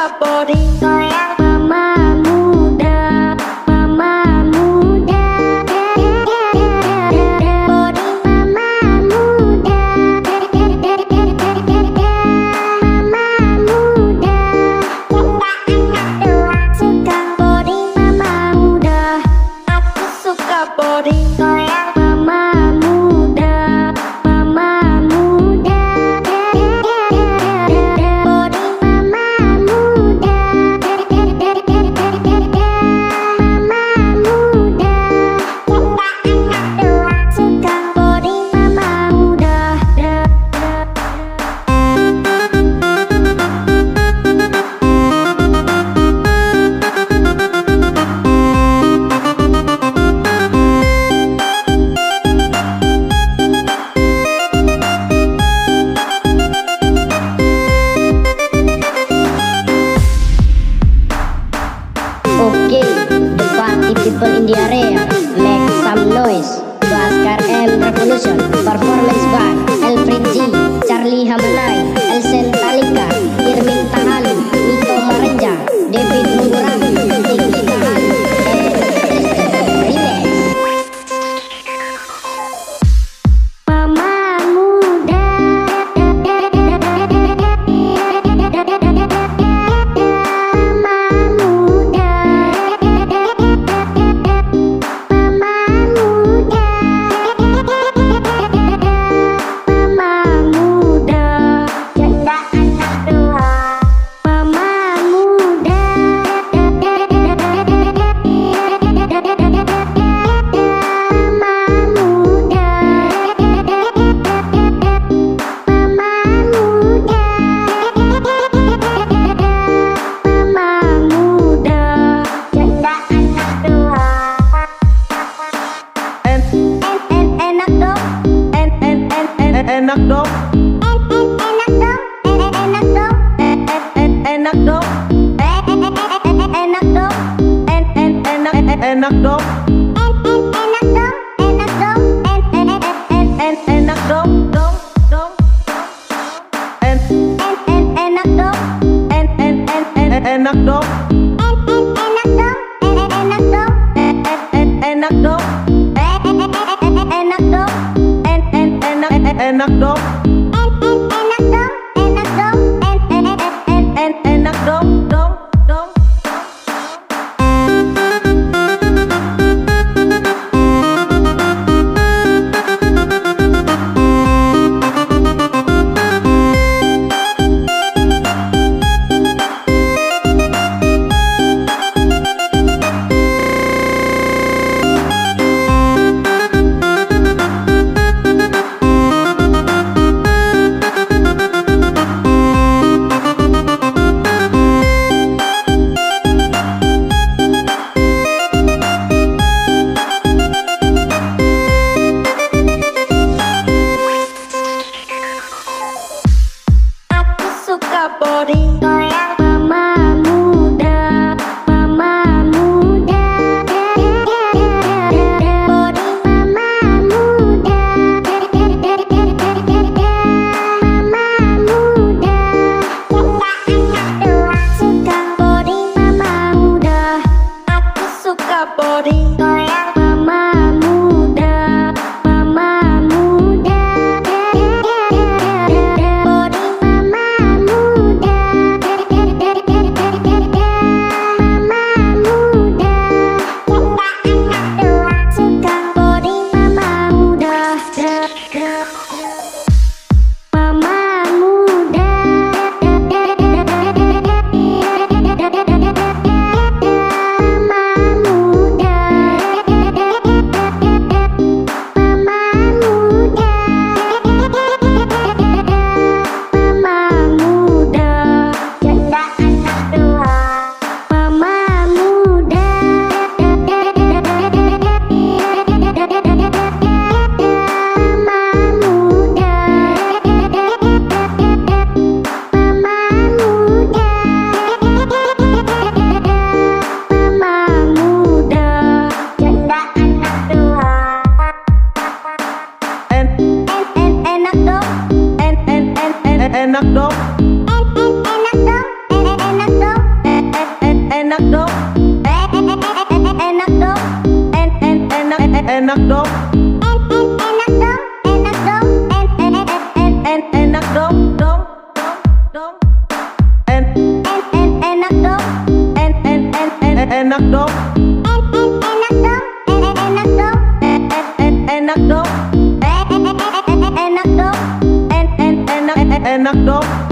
kapolri Mama muda, mama muda. Mama muda, mama muda Mama muda, aku suka enak dong enak dong enak dong enak dong enak dong knocked off